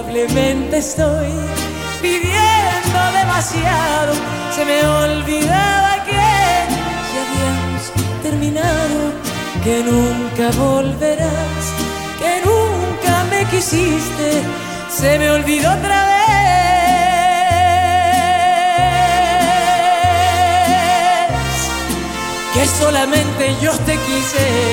Probablemente estoy pidiendo demasiado. Se me olvidaba que ya habíamos terminado, que nunca volverás, que nunca me quisiste. Se me olvidó otra vez que solamente yo te quise.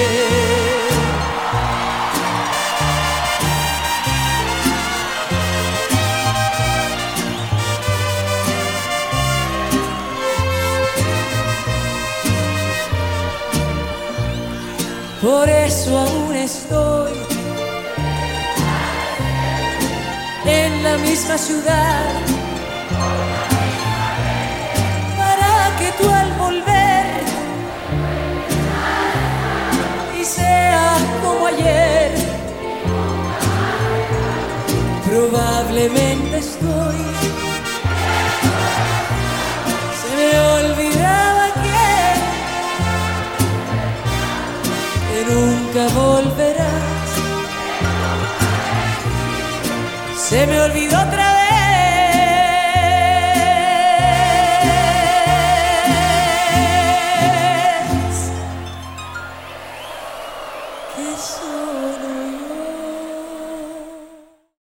Por eso aún estoy en la misma ciudad. Para que tú al volver y sea como ayer, probablemente estoy. que nunca volverás. Se me olvidó otra vez. Que.